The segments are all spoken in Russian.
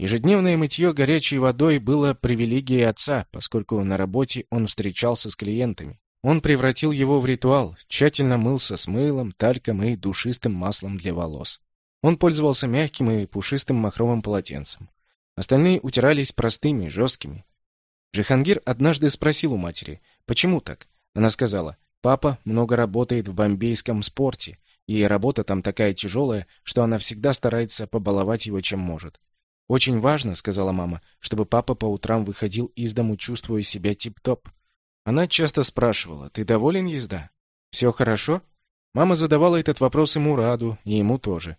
Ежедневное мытье горячей водой было привилегией отца, поскольку на работе он встречался с клиентами. Он превратил его в ритуал, тщательно мылся с мылом, тальком и душистым маслом для волос. Он пользовался мягким и пушистым махровым полотенцем. Остальные утирались простыми, жесткими. Джихангир однажды спросил у матери, почему так? Она сказала, папа много работает в бомбейском спорте, и работа там такая тяжелая, что она всегда старается побаловать его чем может. «Очень важно», — сказала мама, — «чтобы папа по утрам выходил из дому, чувствуя себя тип-топ». Она часто спрашивала, «Ты доволен езда? Все хорошо?» Мама задавала этот вопрос и Мураду, и ему тоже.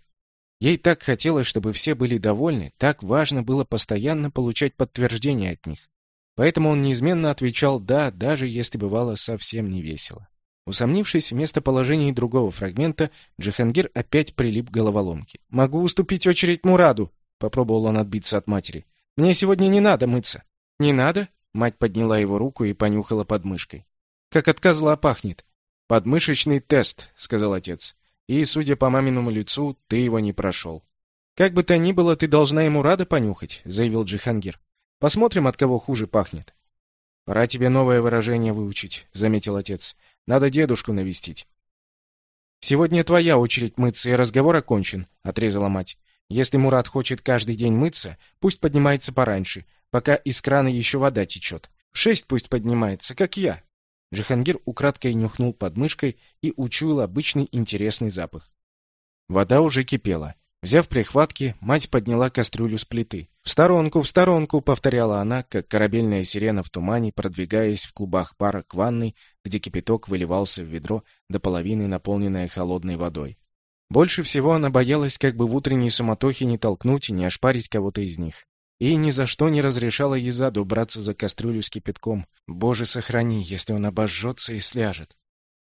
Ей так хотелось, чтобы все были довольны, так важно было постоянно получать подтверждение от них. Поэтому он неизменно отвечал «да», даже если бывало совсем не весело. Усомнившись в местоположении другого фрагмента, Джихангир опять прилип к головоломке. «Могу уступить очередь Мураду!» — попробовал он отбиться от матери. «Мне сегодня не надо мыться». «Не надо?» — мать подняла его руку и понюхала подмышкой. «Как от козла пахнет». «Подмышечный тест», — сказал отец. И, судя по маминому лицу, ты его не прошел. «Как бы то ни было, ты должна ему рада понюхать», — заявил Джихангир. «Посмотрим, от кого хуже пахнет». «Пора тебе новое выражение выучить», — заметил отец. «Надо дедушку навестить». «Сегодня твоя очередь мыться, и разговор окончен», — отрезала мать. «Если Мурат хочет каждый день мыться, пусть поднимается пораньше, пока из крана еще вода течет. В шесть пусть поднимается, как я». Джихангир украдкой нюхнул подмышкой и учуял обычный интересный запах. Вода уже кипела. Взяв прихватки, мать подняла кастрюлю с плиты. «В сторонку, в сторонку!» — повторяла она, как корабельная сирена в тумане, продвигаясь в клубах пара к ванной, где кипяток выливался в ведро до половины, наполненное холодной водой. Больше всего она боялась, как бы в утренней суматохе не толкнуть и не ошпарить кого-то из них и ни за что не разрешала Езаду браться за кастрюлю с кипятком. Боже, сохрани, если он обожжется и сляжет.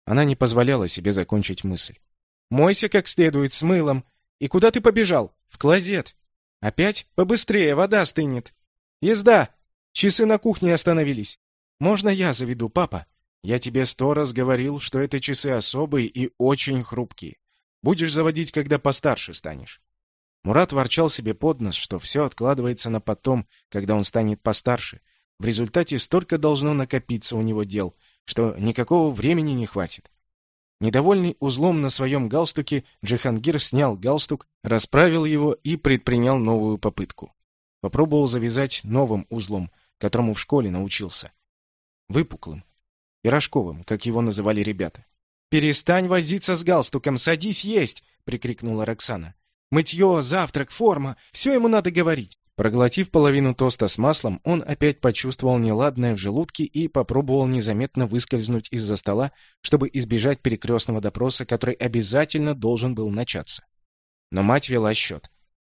Она не позволяла себе закончить мысль. «Мойся как следует, с мылом. И куда ты побежал? В клозет. Опять? Побыстрее, вода стынет. Езда! Часы на кухне остановились. Можно я заведу, папа? Я тебе сто раз говорил, что это часы особые и очень хрупкие. Будешь заводить, когда постарше станешь. Мурат ворчал себе под нос, что все откладывается на потом, когда он станет постарше. В результате столько должно накопиться у него дел, что никакого времени не хватит. Недовольный узлом на своем галстуке, Джихангир снял галстук, расправил его и предпринял новую попытку. Попробовал завязать новым узлом, которому в школе научился. Выпуклым. Пирожковым, как его называли ребята. «Перестань возиться с галстуком, садись есть!» — прикрикнула Роксана. Мытье, завтрак, форма — все ему надо говорить. Проглотив половину тоста с маслом, он опять почувствовал неладное в желудке и попробовал незаметно выскользнуть из-за стола, чтобы избежать перекрестного допроса, который обязательно должен был начаться. Но мать вела счет.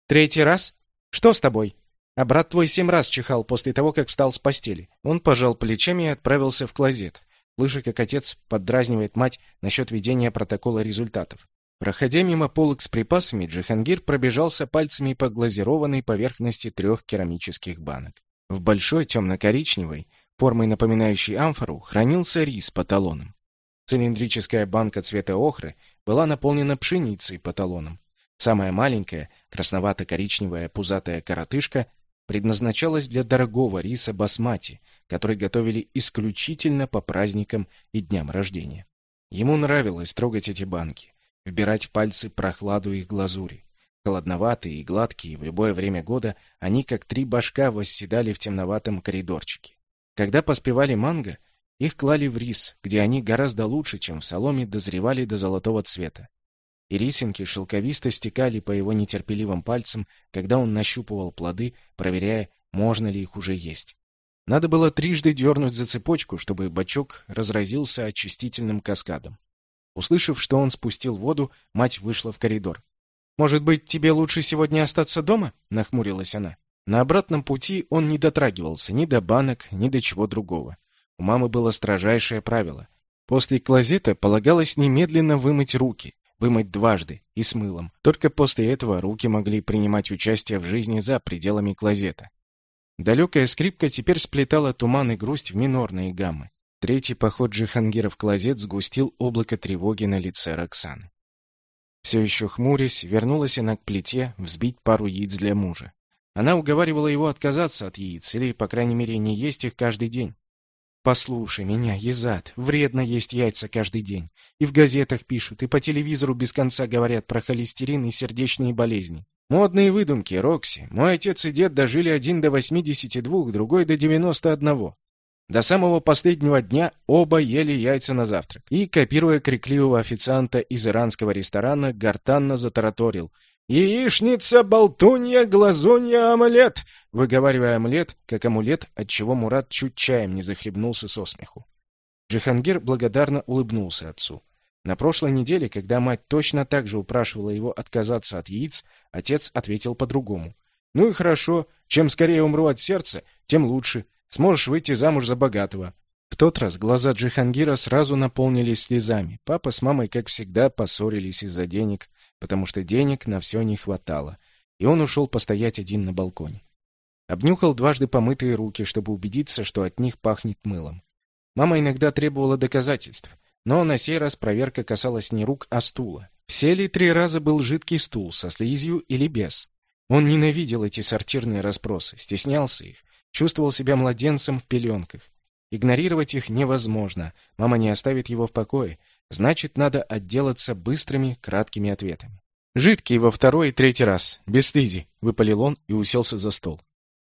«Третий раз? Что с тобой?» А брат твой семь раз чихал после того, как встал с постели. Он пожал плечами и отправился в клозет, слыша, как отец поддразнивает мать насчет ведения протокола результатов. Проходя мимо полок с припасами, Джихангир пробежался пальцами по глазированной поверхности трех керамических банок. В большой темно-коричневой, формой напоминающей амфору, хранился рис по талонам. Цилиндрическая банка цвета охры была наполнена пшеницей по талонам. Самая маленькая, красновато-коричневая пузатая коротышка предназначалась для дорогого риса басмати, который готовили исключительно по праздникам и дням рождения. Ему нравилось трогать эти банки вбирать в пальцы прохладу их глазури. Холодноватые и гладкие, в любое время года они, как три башка, восседали в темноватом коридорчике. Когда поспевали манго, их клали в рис, где они гораздо лучше, чем в соломе, дозревали до золотого цвета. И рисинки шелковисто стекали по его нетерпеливым пальцам, когда он нащупывал плоды, проверяя, можно ли их уже есть. Надо было трижды дернуть за цепочку, чтобы бачок разразился очистительным каскадом. Услышав, что он спустил воду, мать вышла в коридор. «Может быть, тебе лучше сегодня остаться дома?» — нахмурилась она. На обратном пути он не дотрагивался ни до банок, ни до чего другого. У мамы было строжайшее правило. После клозета полагалось немедленно вымыть руки, вымыть дважды и с мылом. Только после этого руки могли принимать участие в жизни за пределами клозета. Далекая скрипка теперь сплетала туман и грусть в минорные гаммы. Третий поход Джихангира в клозет сгустил облако тревоги на лице Роксаны. Все еще хмурясь, вернулась она к плите взбить пару яиц для мужа. Она уговаривала его отказаться от яиц, или, по крайней мере, не есть их каждый день. «Послушай меня, Езад, вредно есть яйца каждый день. И в газетах пишут, и по телевизору без конца говорят про холестерин и сердечные болезни. Модные выдумки, Рокси. Мой отец и дед дожили один до 82, другой до 91. До самого последнего дня оба ели яйца на завтрак. И, копируя крикливого официанта из иранского ресторана, гортанно затараторил. «Яичница, болтунья, глазунья, омлет!» Выговаривая омлет, как амулет, отчего Мурат чуть чаем не захлебнулся со смеху. Джихангир благодарно улыбнулся отцу. На прошлой неделе, когда мать точно так же упрашивала его отказаться от яиц, отец ответил по-другому. «Ну и хорошо. Чем скорее умру от сердца, тем лучше. Сможешь выйти замуж за богатого». В тот раз глаза Джихангира сразу наполнились слезами. Папа с мамой, как всегда, поссорились из-за денег, потому что денег на все не хватало, и он ушел постоять один на балконе. Обнюхал дважды помытые руки, чтобы убедиться, что от них пахнет мылом. Мама иногда требовала доказательств, но на сей раз проверка касалась не рук, а стула. Все ли три раза был жидкий стул, со слизью или без? Он ненавидел эти сортирные расспросы, стеснялся их, чувствовал себя младенцем в пеленках. Игнорировать их невозможно, мама не оставит его в покое, значит, надо отделаться быстрыми, краткими ответами. «Жидкий во второй и третий раз, без слизи», — выпалил он и уселся за стол.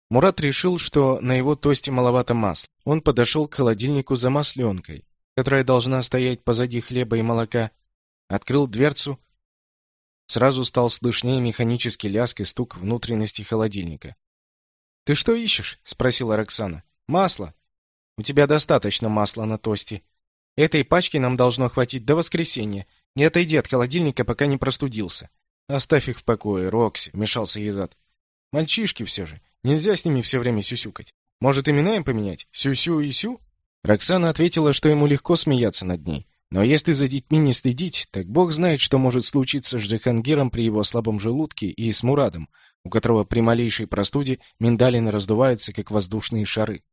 Мурат решил, что на его тосте маловато масла. Он подошел к холодильнику за масленкой, которая должна стоять позади хлеба и молока, открыл дверцу. Сразу стал слышнее механический лязг и стук внутренности холодильника. «Ты что ищешь?» — спросила Роксана. «Масло. У тебя достаточно масла на тосте. Этой пачки нам должно хватить до воскресенья. Не отойди от холодильника, пока не простудился». «Оставь их в покое, Рокси», — вмешался Езад. «Мальчишки все же. Нельзя с ними все время сюсюкать. Может, имена им поменять? Сю-сю и Сю?» Роксана ответила, что ему легко смеяться над ней. Но если за детьми не следить, так бог знает, что может случиться с Джихангиром при его слабом желудке и с Мурадом, у которого при малейшей простуде миндалины раздуваются, как воздушные шары.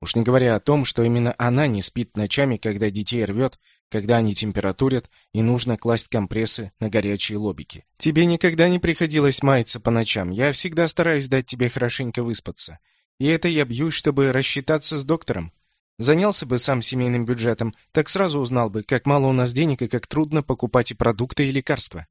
Уж не говоря о том, что именно она не спит ночами, когда детей рвет, когда они температурят, и нужно класть компрессы на горячие лобики. Тебе никогда не приходилось маяться по ночам. Я всегда стараюсь дать тебе хорошенько выспаться. И это я бьюсь, чтобы рассчитаться с доктором. Занялся бы сам семейным бюджетом, так сразу узнал бы, как мало у нас денег и как трудно покупать и продукты, и лекарства.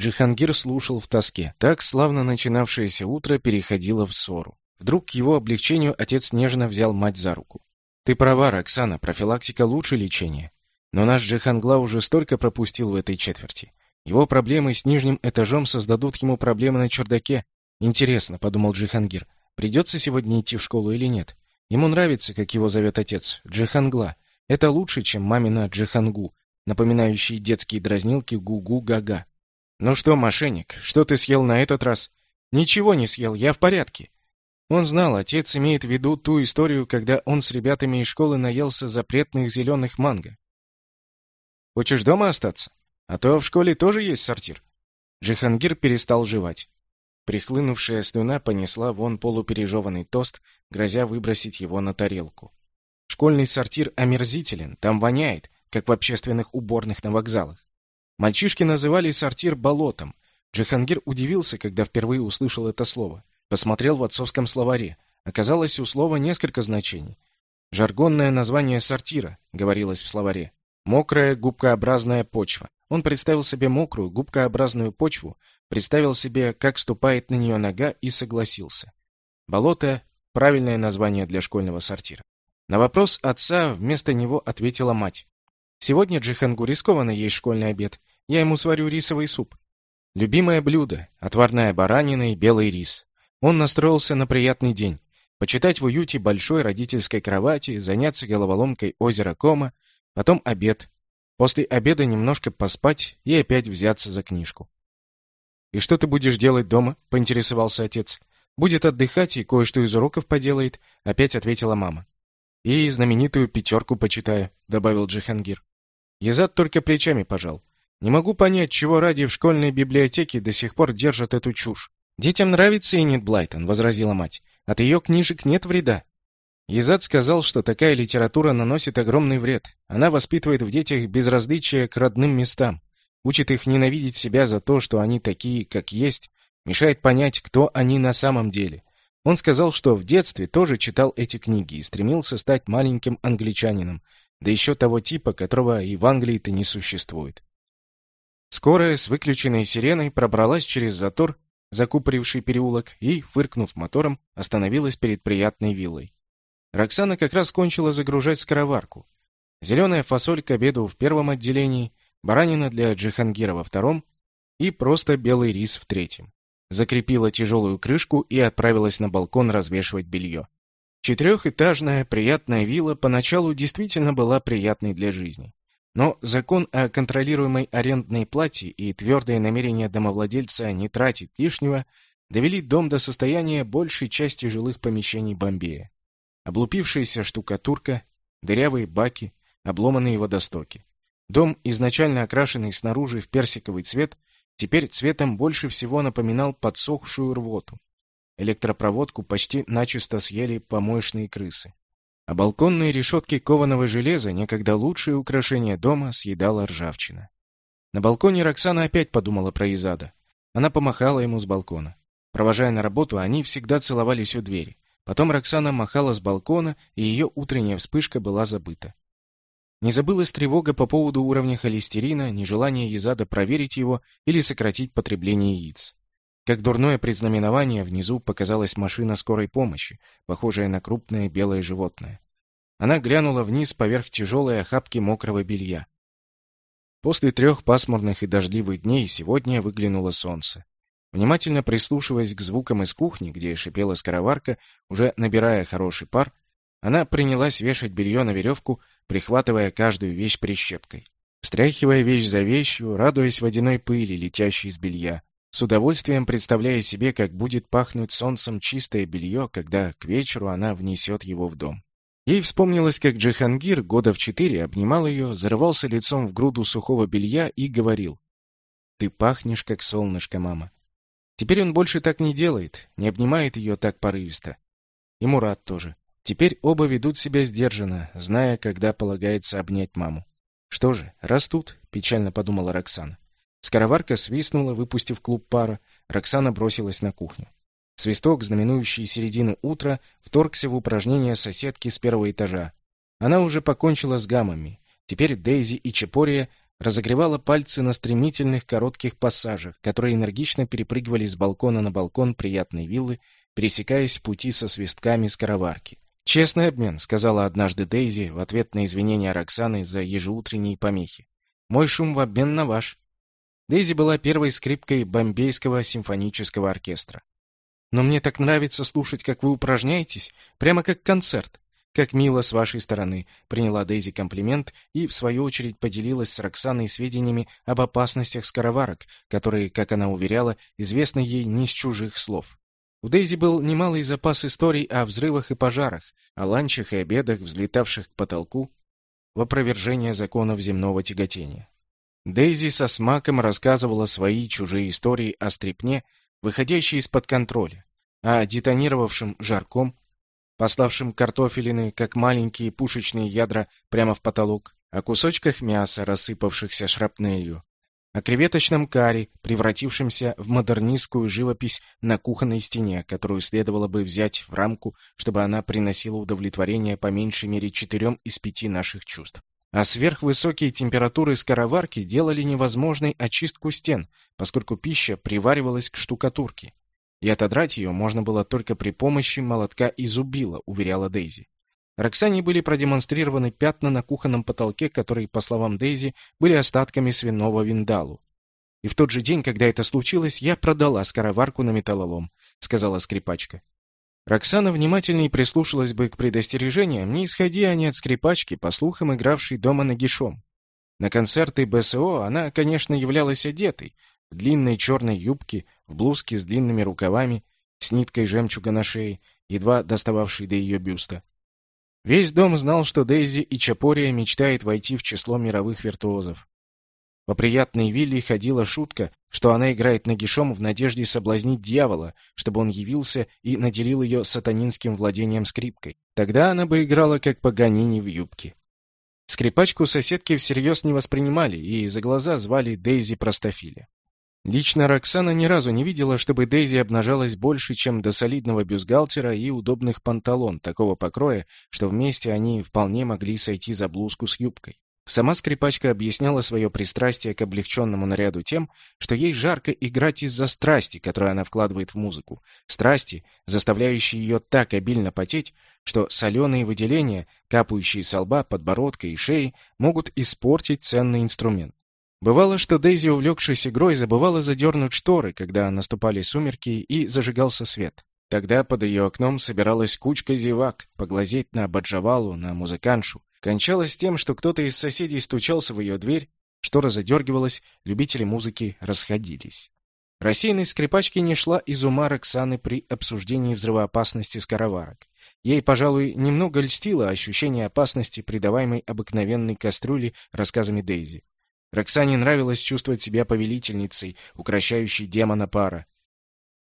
Джихангир слушал в тоске. Так славно начинавшееся утро переходило в ссору. Вдруг к его облегчению отец нежно взял мать за руку. «Ты права, Роксана, профилактика лучше лечения. Но наш Джихангла уже столько пропустил в этой четверти. Его проблемы с нижним этажом создадут ему проблемы на чердаке. Интересно, — подумал Джихангир, — придется сегодня идти в школу или нет? Ему нравится, как его зовет отец, Джихангла. Это лучше, чем мамина Джихангу, напоминающие детские дразнилки гу-гу-га-га. «Ну что, мошенник, что ты съел на этот раз?» «Ничего не съел, я в порядке». Он знал, отец имеет в виду ту историю, когда он с ребятами из школы наелся запретных зеленых манго. «Хочешь дома остаться? А то в школе тоже есть сортир». Джихангир перестал жевать. Прихлынувшая слюна понесла вон полупережеванный тост, грозя выбросить его на тарелку. Школьный сортир омерзителен, там воняет, как в общественных уборных на вокзалах. Мальчишки называли сортир болотом. Джихангир удивился, когда впервые услышал это слово. Посмотрел в отцовском словаре. Оказалось, у слова несколько значений. Жаргонное название сортира, говорилось в словаре. Мокрая губкообразная почва. Он представил себе мокрую губкообразную почву, представил себе, как ступает на нее нога и согласился. Болото Правильное название для школьного сортира. На вопрос отца вместо него ответила мать. «Сегодня Джихангу рискованно есть школьный обед. Я ему сварю рисовый суп. Любимое блюдо — отварная баранина и белый рис. Он настроился на приятный день. Почитать в уюте большой родительской кровати, заняться головоломкой озера Кома, потом обед. После обеда немножко поспать и опять взяться за книжку. «И что ты будешь делать дома?» — поинтересовался отец. Будет отдыхать и кое-что из уроков поделает, опять ответила мама. И знаменитую пятерку почитаю, добавил Джихангир. Езад только плечами пожал. Не могу понять, чего ради в школьной библиотеке до сих пор держат эту чушь. Детям нравится Энит Блайтон, возразила мать. От ее книжек нет вреда. Езад сказал, что такая литература наносит огромный вред. Она воспитывает в детях безразличие к родным местам, учит их ненавидеть себя за то, что они такие, как есть, мешает понять, кто они на самом деле. Он сказал, что в детстве тоже читал эти книги и стремился стать маленьким англичанином, да еще того типа, которого и в Англии-то не существует. Скорая с выключенной сиреной пробралась через затор, закупоривший переулок, и, фыркнув мотором, остановилась перед приятной виллой. Роксана как раз кончила загружать скороварку. Зеленая фасоль к обеду в первом отделении, баранина для Джихангира во втором и просто белый рис в третьем закрепила тяжелую крышку и отправилась на балкон развешивать белье. Четырехэтажная приятная вилла поначалу действительно была приятной для жизни. Но закон о контролируемой арендной плате и твердое намерение домовладельца не тратить лишнего довели дом до состояния большей части жилых помещений Бомбея. Облупившаяся штукатурка, дырявые баки, обломанные водостоки. Дом, изначально окрашенный снаружи в персиковый цвет, теперь цветом больше всего напоминал подсохшую рвоту. Электропроводку почти начисто съели помоечные крысы. А балконные решетки кованого железа, некогда лучшее украшение дома, съедала ржавчина. На балконе Роксана опять подумала про Изада. Она помахала ему с балкона. Провожая на работу, они всегда целовались у двери. Потом Роксана махала с балкона, и ее утренняя вспышка была забыта. Не забылась тревога по поводу уровня холестерина, нежелание Езада проверить его или сократить потребление яиц. Как дурное предзнаменование, внизу показалась машина скорой помощи, похожая на крупное белое животное. Она глянула вниз поверх тяжелой охапки мокрого белья. После трех пасмурных и дождливых дней сегодня выглянуло солнце. Внимательно прислушиваясь к звукам из кухни, где шипела скороварка, уже набирая хороший пар, она принялась вешать белье на веревку, прихватывая каждую вещь прищепкой. Встряхивая вещь за вещью, радуясь водяной пыли, летящей из белья, с удовольствием представляя себе, как будет пахнуть солнцем чистое белье, когда к вечеру она внесет его в дом. Ей вспомнилось, как Джихангир года в четыре обнимал ее, зарывался лицом в груду сухого белья и говорил «Ты пахнешь, как солнышко, мама». Теперь он больше так не делает, не обнимает ее так порывисто. И Мурат тоже. Теперь оба ведут себя сдержанно, зная, когда полагается обнять маму. Что же, растут, печально подумала Роксана. Скороварка свистнула, выпустив клуб пара. Роксана бросилась на кухню. Свисток, знаменующий середину утра, вторгся в упражнение соседки с первого этажа. Она уже покончила с гаммами. Теперь Дейзи и Чепория разогревала пальцы на стремительных коротких пассажах, которые энергично перепрыгивали с балкона на балкон приятной виллы, пересекаясь пути со свистками скороварки. «Честный обмен», — сказала однажды Дейзи в ответ на извинения Роксаны за ежеутренние помехи. «Мой шум в обмен на ваш». Дейзи была первой скрипкой Бомбейского симфонического оркестра. «Но мне так нравится слушать, как вы упражняетесь, прямо как концерт. Как мило с вашей стороны», — приняла Дейзи комплимент и, в свою очередь, поделилась с Роксаной сведениями об опасностях скороварок, которые, как она уверяла, известны ей не с чужих слов. У Дейзи был немалый запас историй о взрывах и пожарах, о ланчах и обедах, взлетавших к потолку, в опровержение законов земного тяготения. Дейзи со смаком рассказывала свои чужие истории о стрепне, выходящей из-под контроля, о детонировавшем жарком, пославшем картофелины, как маленькие пушечные ядра, прямо в потолок, о кусочках мяса, рассыпавшихся шрапнелью, о креветочном каре, превратившемся в модернистскую живопись на кухонной стене, которую следовало бы взять в рамку, чтобы она приносила удовлетворение по меньшей мере четырем из пяти наших чувств. А сверхвысокие температуры скороварки делали невозможной очистку стен, поскольку пища приваривалась к штукатурке. И отодрать ее можно было только при помощи молотка и зубила, уверяла Дейзи. Роксане были продемонстрированы пятна на кухонном потолке, которые, по словам Дейзи, были остатками свиного виндалу. «И в тот же день, когда это случилось, я продала скороварку на металлолом», — сказала скрипачка. Роксана внимательнее прислушалась бы к предостережениям, не исходя они от скрипачки, по слухам игравшей дома нагишом. На концерты БСО она, конечно, являлась одетой, в длинной черной юбке, в блузке с длинными рукавами, с ниткой жемчуга на шее, едва достававшей до ее бюста. Весь дом знал, что Дейзи и Чапория мечтает войти в число мировых виртуозов. По приятной вилле ходила шутка, что она играет нагишом в надежде соблазнить дьявола, чтобы он явился и наделил ее сатанинским владением скрипкой. Тогда она бы играла как Паганини в юбке. Скрипачку соседки всерьез не воспринимали и за глаза звали Дейзи Простофиля. Лично Роксана ни разу не видела, чтобы Дейзи обнажалась больше, чем до солидного бюстгальтера и удобных панталон такого покроя, что вместе они вполне могли сойти за блузку с юбкой. Сама скрипачка объясняла свое пристрастие к облегченному наряду тем, что ей жарко играть из-за страсти, которую она вкладывает в музыку. Страсти, заставляющие ее так обильно потеть, что соленые выделения, капающие со лба, подбородка и шеи, могут испортить ценный инструмент. Бывало, что Дейзи, увлекшись игрой, забывала задернуть шторы, когда наступали сумерки и зажигался свет. Тогда под ее окном собиралась кучка зевак, поглазеть на Баджавалу, на музыканшу, Кончалось тем, что кто-то из соседей стучался в ее дверь, штора задергивалась, любители музыки расходились. Рассеянность скрипачки не шла из ума Роксаны при обсуждении взрывоопасности скороварок. Ей, пожалуй, немного льстило ощущение опасности, придаваемой обыкновенной кастрюле рассказами Дейзи. Роксане нравилось чувствовать себя повелительницей, укращающей демона пара.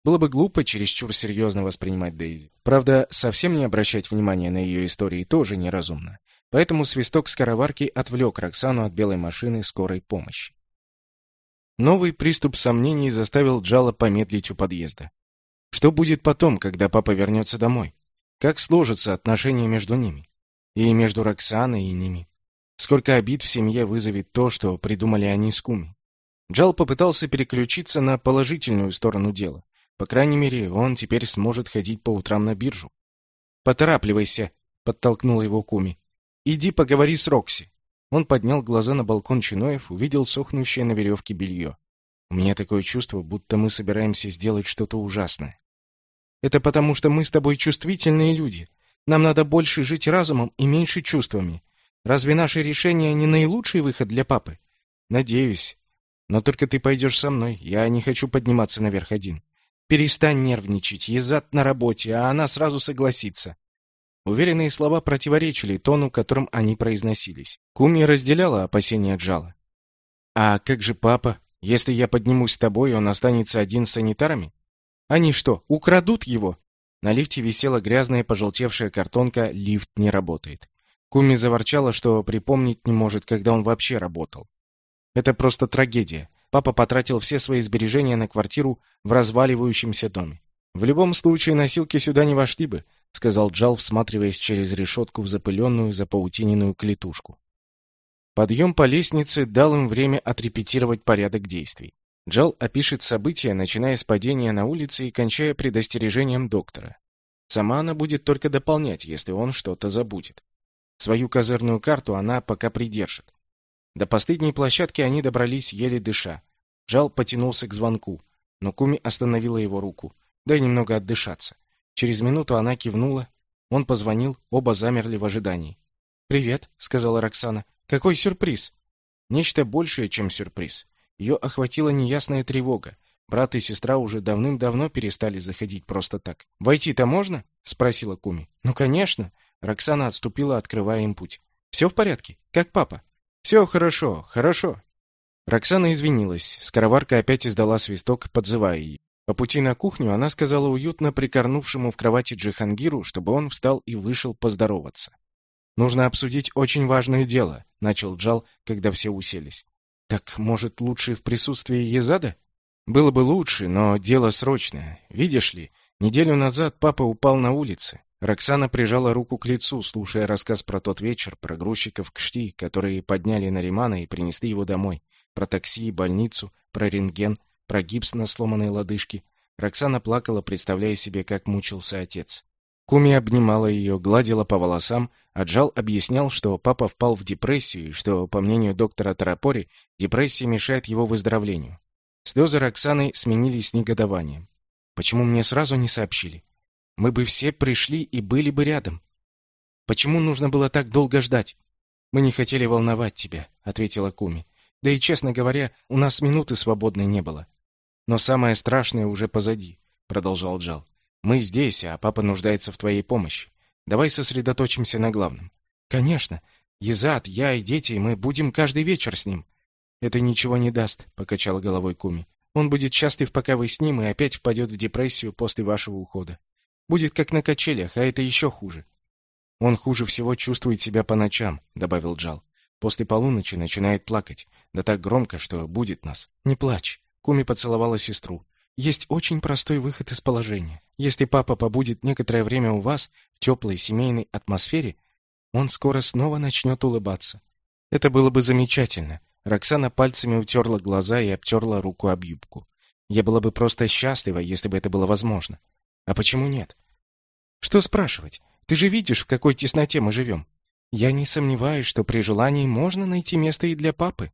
Было бы глупо чересчур серьезно воспринимать Дейзи. Правда, совсем не обращать внимания на ее истории тоже неразумно. Поэтому свисток скороварки отвлек Роксану от белой машины скорой помощи. Новый приступ сомнений заставил Джала помедлить у подъезда. Что будет потом, когда папа вернется домой? Как сложатся отношения между ними? И между Роксаной и ними? Сколько обид в семье вызовет то, что придумали они с Куми? Джал попытался переключиться на положительную сторону дела. По крайней мере, он теперь сможет ходить по утрам на биржу. «Поторапливайся», — подтолкнул его Куми. Иди поговори с Рокси. Он поднял глаза на балкон Чиноев, увидел сохнущее на веревке белье. У меня такое чувство, будто мы собираемся сделать что-то ужасное. Это потому, что мы с тобой чувствительные люди. Нам надо больше жить разумом и меньше чувствами. Разве наше решение не наилучший выход для папы? Надеюсь. Но только ты пойдешь со мной. Я не хочу подниматься наверх один. Перестань нервничать. Езат на работе, а она сразу согласится. Уверенные слова противоречили тону, которым они произносились. Куми разделяла опасения Джала. «А как же папа? Если я поднимусь с тобой, он останется один с санитарами? Они что, украдут его?» На лифте висела грязная пожелтевшая картонка «Лифт не работает». Куми заворчала, что припомнить не может, когда он вообще работал. Это просто трагедия. Папа потратил все свои сбережения на квартиру в разваливающемся доме. В любом случае носилки сюда не вошли бы, сказал Джал, всматриваясь через решетку в запыленную, запаутиненную клетушку. Подъем по лестнице дал им время отрепетировать порядок действий. Джал опишет события, начиная с падения на улице и кончая предостережением доктора. Сама она будет только дополнять, если он что-то забудет. Свою козырную карту она пока придержит. До последней площадки они добрались еле дыша. Джал потянулся к звонку, но Куми остановила его руку. «Дай немного отдышаться». Через минуту она кивнула. Он позвонил, оба замерли в ожидании. «Привет», — сказала Роксана. «Какой сюрприз?» Нечто большее, чем сюрприз. Ее охватила неясная тревога. Брат и сестра уже давным-давно перестали заходить просто так. «Войти-то можно?» — спросила Куми. «Ну, конечно». Роксана отступила, открывая им путь. «Все в порядке? Как папа?» «Все хорошо, хорошо». Роксана извинилась. Скороварка опять издала свисток, подзывая ее. По пути на кухню она сказала уютно прикорнувшему в кровати Джихангиру, чтобы он встал и вышел поздороваться. «Нужно обсудить очень важное дело», — начал Джал, когда все уселись. «Так, может, лучше в присутствии Езада?» «Было бы лучше, но дело срочное. Видишь ли, неделю назад папа упал на улице. Роксана прижала руку к лицу, слушая рассказ про тот вечер, про грузчиков Кшти, которые подняли Наримана и принесли его домой, про такси и больницу, про рентген, про гипс на сломанной лодыжке. Роксана плакала, представляя себе, как мучился отец. Куми обнимала ее, гладила по волосам, а Джал объяснял, что папа впал в депрессию и что, по мнению доктора Тарапори, депрессия мешает его выздоровлению. Слезы Роксаны сменились негодованием. «Почему мне сразу не сообщили? Мы бы все пришли и были бы рядом. Почему нужно было так долго ждать?» «Мы не хотели волновать тебя», — ответила Куми. «Да и, честно говоря, у нас минуты свободной не было. Но самое страшное уже позади, продолжал Джал. Мы здесь, а папа нуждается в твоей помощи. Давай сосредоточимся на главном. Конечно, Езад, я и дети, мы будем каждый вечер с ним. Это ничего не даст, покачала головой Куми. Он будет счастлив, пока вы с ним, и опять впадет в депрессию после вашего ухода. Будет как на качелях, а это еще хуже. Он хуже всего чувствует себя по ночам, добавил Джал. После полуночи начинает плакать, да так громко, что будет нас. Не плачь. Куми поцеловала сестру. Есть очень простой выход из положения. Если папа побудет некоторое время у вас в теплой семейной атмосфере, он скоро снова начнет улыбаться. Это было бы замечательно. Роксана пальцами утерла глаза и обтерла руку об юбку. Я была бы просто счастлива, если бы это было возможно. А почему нет? Что спрашивать? Ты же видишь, в какой тесноте мы живем. Я не сомневаюсь, что при желании можно найти место и для папы.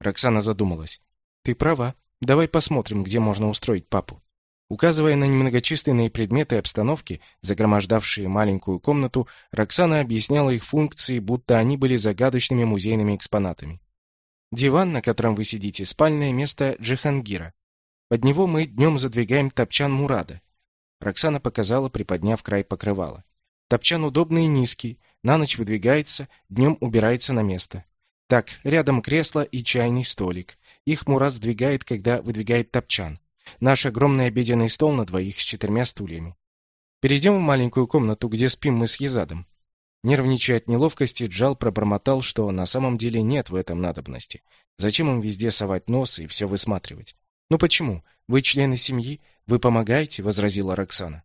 Роксана задумалась. Ты права. Давай посмотрим, где можно устроить папу. Указывая на немногочисленные предметы обстановки, загромождавшие маленькую комнату, Роксана объясняла их функции, будто они были загадочными музейными экспонатами. Диван, на котором вы сидите, спальное место Джихангира. Под него мы днем задвигаем топчан Мурада. Роксана показала, приподняв край покрывала. Топчан удобный и низкий, на ночь выдвигается, днем убирается на место. Так, рядом кресло и чайный столик. Их Мурат сдвигает, когда выдвигает топчан. Наш огромный обеденный стол на двоих с четырьмя стульями. Перейдем в маленькую комнату, где спим мы с Езадом. Нервничая от неловкости, Джал пробормотал, что на самом деле нет в этом надобности. Зачем им везде совать нос и все высматривать? «Ну почему? Вы члены семьи, вы помогаете», — возразила Роксана.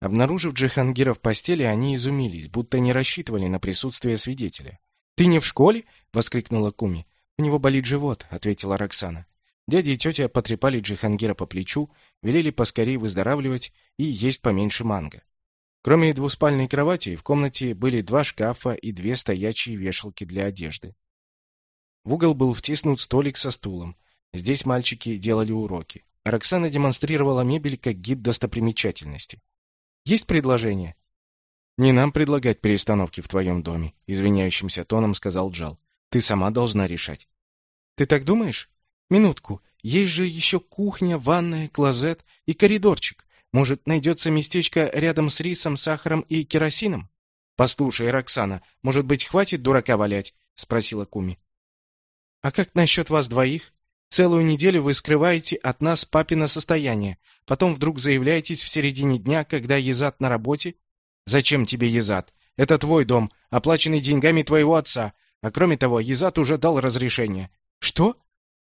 Обнаружив Джихангира в постели, они изумились, будто не рассчитывали на присутствие свидетеля. «Ты не в школе?» — воскликнула Куми. «У него болит живот», — ответила Роксана. Дядя и тетя потрепали Джихангира по плечу, велели поскорее выздоравливать и есть поменьше манго. Кроме двуспальной кровати, в комнате были два шкафа и две стоячие вешалки для одежды. В угол был втиснут столик со стулом. Здесь мальчики делали уроки. Роксана демонстрировала мебель как гид достопримечательности. «Есть предложение?» «Не нам предлагать перестановки в твоем доме», — извиняющимся тоном сказал Джал. «Ты сама должна решать». «Ты так думаешь? Минутку. Есть же еще кухня, ванная, клозет и коридорчик. Может, найдется местечко рядом с рисом, сахаром и керосином? Послушай, Роксана, может быть, хватит дурака валять? спросила Куми. А как насчет вас двоих? Целую неделю вы скрываете от нас папино состояние, потом вдруг заявляетесь в середине дня, когда Езат на работе? Зачем тебе Езат? Это твой дом, оплаченный деньгами твоего отца. А кроме того, Езат уже дал разрешение. Что?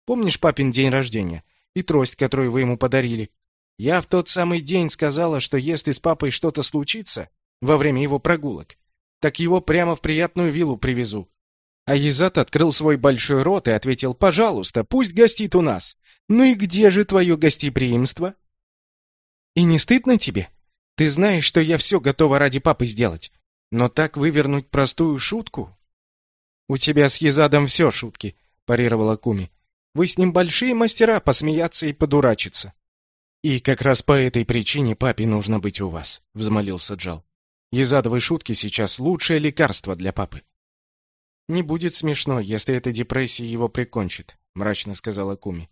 Помнишь папин день рождения и трость, которую вы ему подарили? Я в тот самый день сказала, что если с папой что-то случится во время его прогулок, так его прямо в приятную виллу привезу. А Езат открыл свой большой рот и ответил: "Пожалуйста, пусть гостит у нас". Ну и где же твое гостеприимство? И не стыдно тебе? Ты знаешь, что я все готова ради папы сделать, но так вывернуть простую шутку? У тебя с Езадом все шутки, парировала Куми. Вы с ним большие мастера посмеяться и подурачиться. И как раз по этой причине папе нужно быть у вас, взмолился Джал. Езадовые шутки сейчас лучшее лекарство для папы. Не будет смешно, если эта депрессия его прикончит, мрачно сказала Куми.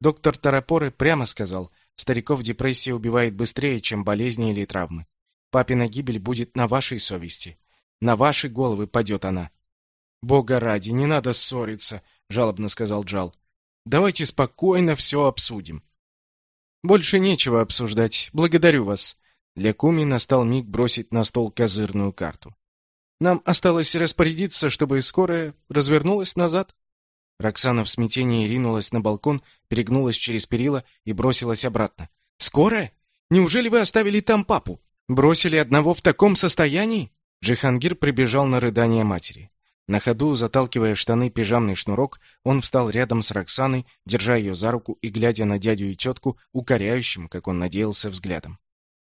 Доктор Тарапоры прямо сказал: стариков депрессия убивает быстрее, чем болезни или травмы. Папина гибель будет на вашей совести. На ваши головы падет она. Бога ради, не надо ссориться, жалобно сказал Джал. Давайте спокойно все обсудим. Больше нечего обсуждать. Благодарю вас. Для Куми настал миг бросить на стол козырную карту. Нам осталось распорядиться, чтобы скорая развернулась назад. Роксана в смятении ринулась на балкон, перегнулась через перила и бросилась обратно. Скорая? Неужели вы оставили там папу? Бросили одного в таком состоянии? Джихангир прибежал на рыдание матери. На ходу, заталкивая в штаны пижамный шнурок, он встал рядом с Роксаной, держа ее за руку и глядя на дядю и тетку укоряющим, как он надеялся, взглядом.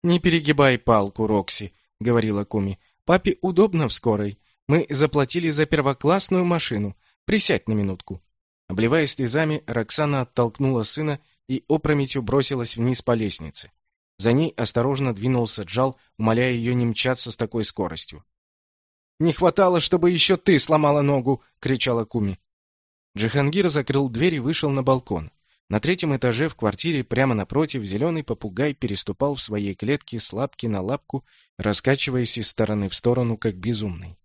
«Не перегибай палку, Рокси», — говорила Куми. «Папе удобно в скорой. Мы заплатили за первоклассную машину. Присядь на минутку». Обливаясь слезами, Роксана оттолкнула сына и опрометью бросилась вниз по лестнице. За ней осторожно двинулся Джал, умоляя ее не мчаться с такой скоростью. Не хватало, чтобы еще ты сломала ногу, кричала Куми. Джихангир закрыл дверь и вышел на балкон. На третьем этаже в квартире прямо напротив зеленый попугай переступал в своей клетке с лапки на лапку, раскачиваясь из стороны в сторону как безумный.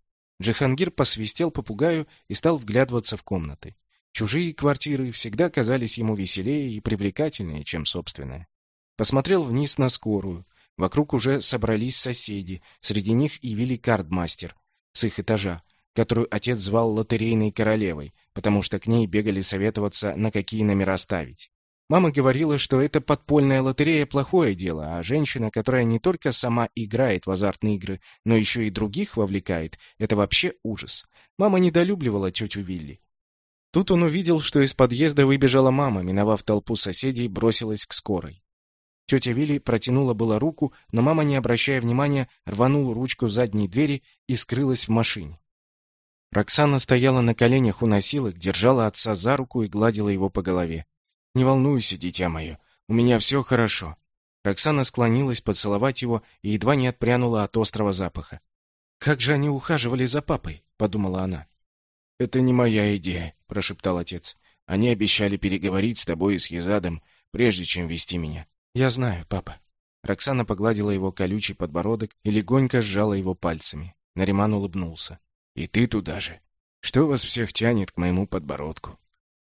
Джихангир посвистел попугаю и стал вглядываться в комнаты. Чужие квартиры всегда казались ему веселее и привлекательнее, чем собственная. Посмотрел вниз на скорую. Вокруг уже собрались соседи, среди них и Вилли Кардмастер, с их этажа, которую отец звал лотерейной королевой, потому что к ней бегали советоваться, на какие номера ставить. Мама говорила, что это подпольная лотерея плохое дело, а женщина, которая не только сама играет в азартные игры, но еще и других вовлекает, это вообще ужас. Мама недолюбливала тетю Вилли. Тут он увидел, что из подъезда выбежала мама, миновав толпу соседей, бросилась к скорой. Тетя Вилли протянула было руку, но мама, не обращая внимания, рванула ручку задней двери и скрылась в машине. Роксана стояла на коленях у носилок, держала отца за руку и гладила его по голове. Не волнуйся, дитя мое, у меня все хорошо. Роксана склонилась поцеловать его и едва не отпрянула от острого запаха. Как же они ухаживали за папой, подумала она. Это не моя идея, прошептал отец. Они обещали переговорить с тобой и с Езадом, прежде чем вести меня. Я знаю, папа. Роксана погладила его колючий подбородок и легонько сжала его пальцами. Нариман улыбнулся. И ты туда же. Что вас всех тянет к моему подбородку?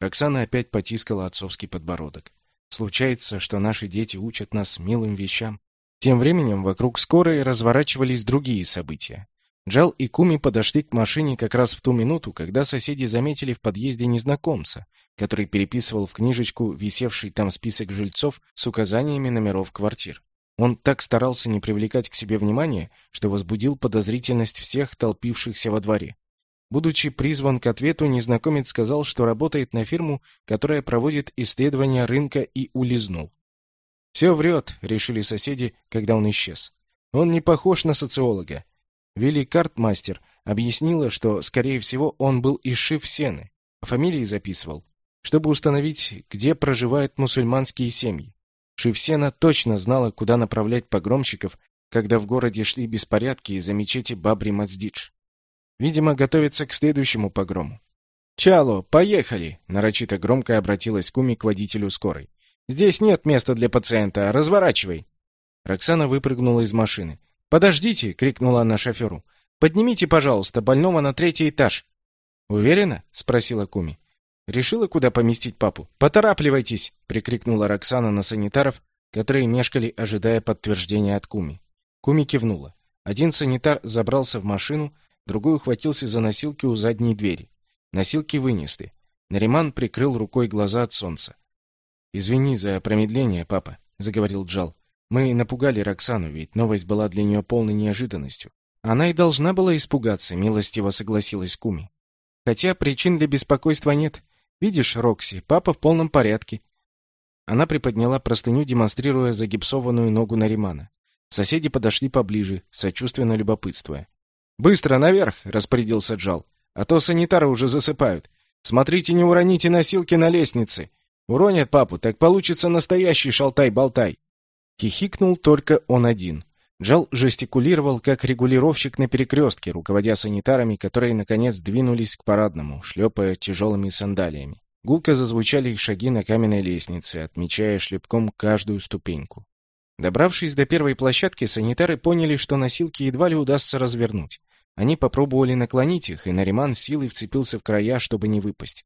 Роксана опять потискала отцовский подбородок. Случается, что наши дети учат нас милым вещам. Тем временем вокруг скорой разворачивались другие события. Джал и Куми подошли к машине как раз в ту минуту, когда соседи заметили в подъезде незнакомца, который переписывал в книжечку висевший там список жильцов с указаниями номеров квартир. Он так старался не привлекать к себе внимания, что возбудил подозрительность всех толпившихся во дворе. Будучи призван к ответу, незнакомец сказал, что работает на фирму, которая проводит исследования рынка и улизнул. «Все врет», — решили соседи, когда он исчез. «Он не похож на социолога». Вилли Картмастер объяснила, что, скорее всего, он был из Шифсены, а фамилии записывал, чтобы установить, где проживают мусульманские семьи. Шифсена точно знала, куда направлять погромщиков, когда в городе шли беспорядки из-за мечети Бабри-Мацдидж. Видимо, готовится к следующему погрому. «Чало, поехали!» — нарочито громко обратилась Куми к водителю скорой. «Здесь нет места для пациента, разворачивай!» Роксана выпрыгнула из машины. «Подождите!» — крикнула она шоферу. «Поднимите, пожалуйста, больного на третий этаж!» «Уверена?» — спросила Куми. «Решила, куда поместить папу?» «Поторапливайтесь!» — прикрикнула Роксана на санитаров, которые мешкали, ожидая подтверждения от Куми. Куми кивнула. Один санитар забрался в машину, другой ухватился за носилки у задней двери. Носилки вынесли. Нариман прикрыл рукой глаза от солнца. «Извини за промедление, папа», — заговорил Джал. «Мы напугали Роксану, ведь новость была для нее полной неожиданностью. Она и должна была испугаться», — милостиво согласилась Куми. «Хотя причин для беспокойства нет. Видишь, Рокси, папа в полном порядке». Она приподняла простыню, демонстрируя загипсованную ногу Наримана. Соседи подошли поближе, сочувственно любопытствуя. «Быстро наверх!» — распорядился Джал. «А то санитары уже засыпают. Смотрите, не уроните носилки на лестнице. Уронят папу, так получится настоящий шалтай-болтай». Хихикнул только он один. Джал жестикулировал, как регулировщик на перекрестке, руководя санитарами, которые, наконец, двинулись к парадному, шлепая тяжелыми сандалиями. Гулко зазвучали их шаги на каменной лестнице, отмечая шлепком каждую ступеньку. Добравшись до первой площадки, санитары поняли, что носилки едва ли удастся развернуть. Они попробовали наклонить их, и Нариман силой вцепился в края, чтобы не выпасть.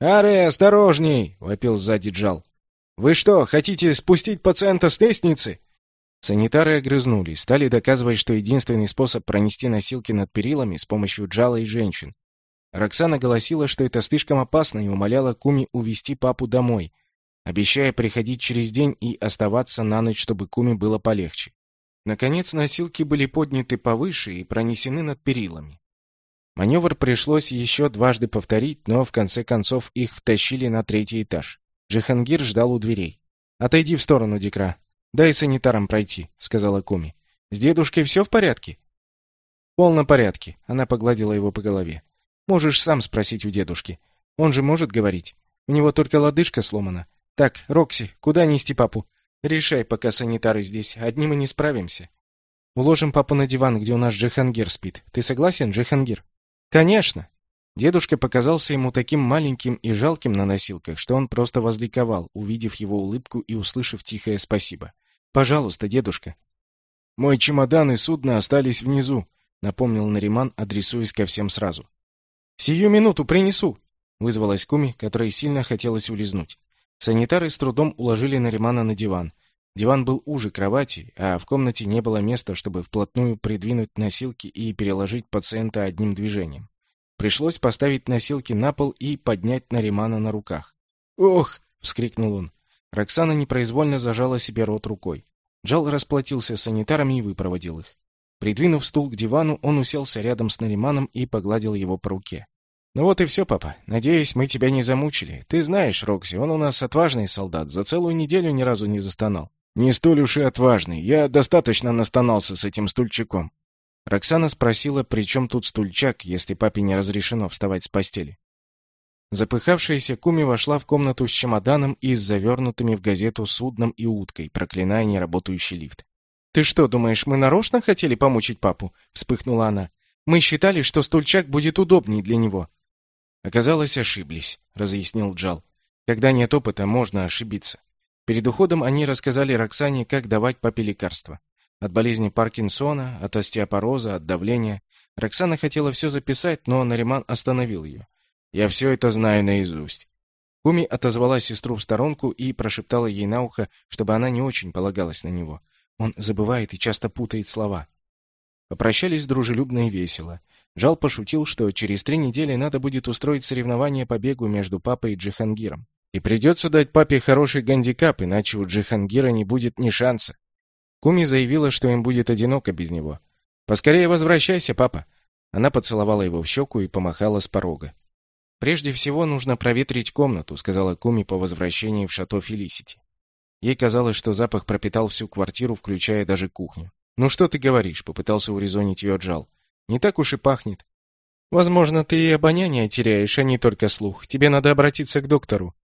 «Аре, осторожней!» — вопил сзади Джал. «Вы что, хотите спустить пациента с лестницы?» Санитары огрызнулись, стали доказывать, что единственный способ пронести носилки над перилами с помощью Джала и женщин. Роксана голосила, что это слишком опасно, и умоляла Куми увести папу домой, обещая приходить через день и оставаться на ночь, чтобы Куми было полегче. Наконец носилки были подняты повыше и пронесены над перилами. Маневр пришлось еще дважды повторить, но в конце концов их втащили на третий этаж. Джихангир ждал у дверей. «Отойди в сторону, Дикра. Дай санитарам пройти», — сказала Куми. «С дедушкой все в порядке?» «В полном порядке», — она погладила его по голове. «Можешь сам спросить у дедушки. Он же может говорить. У него только лодыжка сломана. Так, Рокси, куда нести папу? Решай, пока санитары здесь. Одни мы не справимся. Уложим папу на диван, где у нас Джихангир спит. Ты согласен, Джихангир? Конечно. Дедушка показался ему таким маленьким и жалким на носилках, что он просто возликовал, увидев его улыбку и услышав тихое спасибо. Пожалуйста, дедушка. Мой чемодан и судно остались внизу, напомнил Нариман, адресуясь ко всем сразу. Сию минуту принесу, вызвалась Куми, которой сильно хотелось улизнуть. Санитары с трудом уложили Наримана на диван. Диван был уже кровати, а в комнате не было места, чтобы вплотную придвинуть носилки и переложить пациента одним движением. Пришлось поставить носилки на пол и поднять Наримана на руках. «Ох!» — вскрикнул он. Роксана непроизвольно зажала себе рот рукой. Джал расплатился с санитарами и выпроводил их. Придвинув стул к дивану, он уселся рядом с Нариманом и погладил его по руке. «Ну вот и все, папа. Надеюсь, мы тебя не замучили. Ты знаешь, Рокси, он у нас отважный солдат. За целую неделю ни разу не застонал». «Не столь уж и отважный. Я достаточно настонался с этим стульчиком». Роксана спросила, при чем тут стульчак, если папе не разрешено вставать с постели. Запыхавшаяся Куми вошла в комнату с чемоданом и с завернутыми в газету судном и уткой, проклиная неработающий лифт. «Ты что, думаешь, мы нарочно хотели помучить папу?» — вспыхнула она. «Мы считали, что стульчак будет удобнее для него». «Оказалось, ошиблись», — разъяснил Джал. «Когда нет опыта, можно ошибиться». Перед уходом они рассказали Роксане, как давать папе лекарства. От болезни Паркинсона, от остеопороза, от давления. Роксана хотела все записать, но Нариман остановил ее. «Я все это знаю наизусть». Куми отозвала сестру в сторонку и прошептала ей на ухо, чтобы она не очень полагалась на него. Он забывает и часто путает слова. Попрощались дружелюбно и весело. Жал пошутил, что через три недели надо будет устроить соревнование по бегу между папой и Джихангиром. И придется дать папе хороший гандикап, иначе у Джихангира не будет ни шанса. Куми заявила, что им будет одиноко без него. «Поскорее возвращайся, папа!» Она поцеловала его в щеку и помахала с порога. «Прежде всего нужно проветрить комнату», — сказала Куми по возвращении в шато Фелисити. Ей казалось, что запах пропитал всю квартиру, включая даже кухню. «Ну что ты говоришь?» — попытался урезонить ее Джал. «Не так уж и пахнет». «Возможно, ты и обоняние теряешь, а не только слух. Тебе надо обратиться к доктору».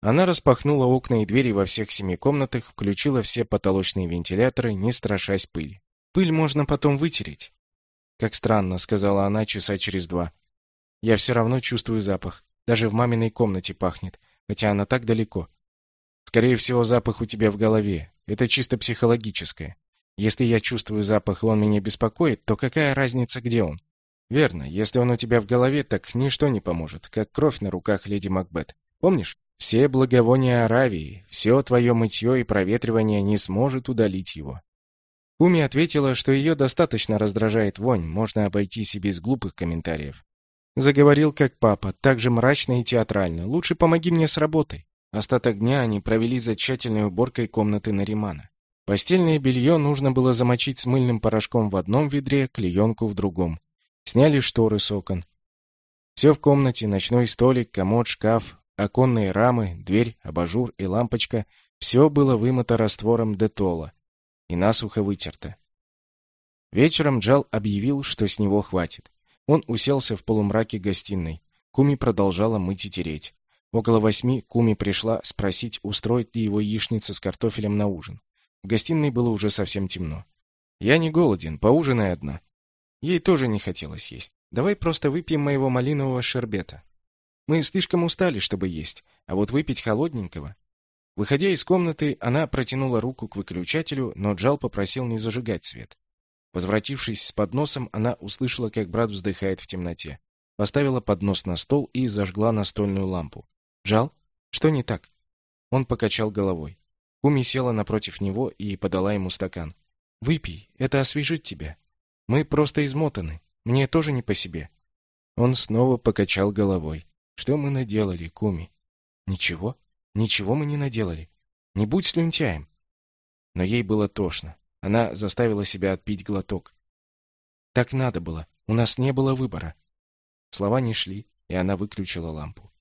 Она распахнула окна и двери во всех семи комнатах, включила все потолочные вентиляторы, не страшась пыли. «Пыль можно потом вытереть». «Как странно», — сказала она часа через два. «Я все равно чувствую запах. Даже в маминой комнате пахнет, хотя она так далеко. Скорее всего, запах у тебя в голове. Это чисто психологическое. Если я чувствую запах, и он меня беспокоит, то какая разница, где он? Верно, если он у тебя в голове, так ничто не поможет, как кровь на руках леди Макбет. Помнишь? Все благовония Аравии, все твое мытье и проветривание не сможет удалить его. Уми ответила, что ее достаточно раздражает вонь, можно обойтись и без глупых комментариев. Заговорил как папа, так же мрачно и театрально. Лучше помоги мне с работой. Остаток дня они провели за тщательной уборкой комнаты Наримана. Постельное белье нужно было замочить с мыльным порошком в одном ведре, клеенку в другом. Сняли шторы с окон. Все в комнате, ночной столик, комод, шкаф, оконные рамы, дверь, абажур и лампочка — все было вымыто раствором детола и насухо вытерто. Вечером Джал объявил, что с него хватит. Он уселся в полумраке гостиной. Куми продолжала мыть и тереть. Около восьми Куми пришла спросить, устроить ли его яичница с картофелем на ужин. В гостиной было уже совсем темно. «Я не голоден, поужинай одна». Ей тоже не хотелось есть. «Давай просто выпьем моего малинового шербета. Мы слишком устали, чтобы есть, а вот выпить холодненького...» Выходя из комнаты, она протянула руку к выключателю, но Джал попросил не зажигать свет. Возвратившись с подносом, она услышала, как брат вздыхает в темноте. Поставила поднос на стол и зажгла настольную лампу. Жал? Что не так? Он покачал головой. Куми села напротив него и подала ему стакан. Выпей, это освежит тебя. Мы просто измотаны. Мне тоже не по себе. Он снова покачал головой. Что мы наделали, Куми? Ничего, ничего мы не наделали. Не будь слюнтяем. Но ей было тошно. Она заставила себя отпить глоток. Так надо было. У нас не было выбора. Слова не шли, и она выключила лампу.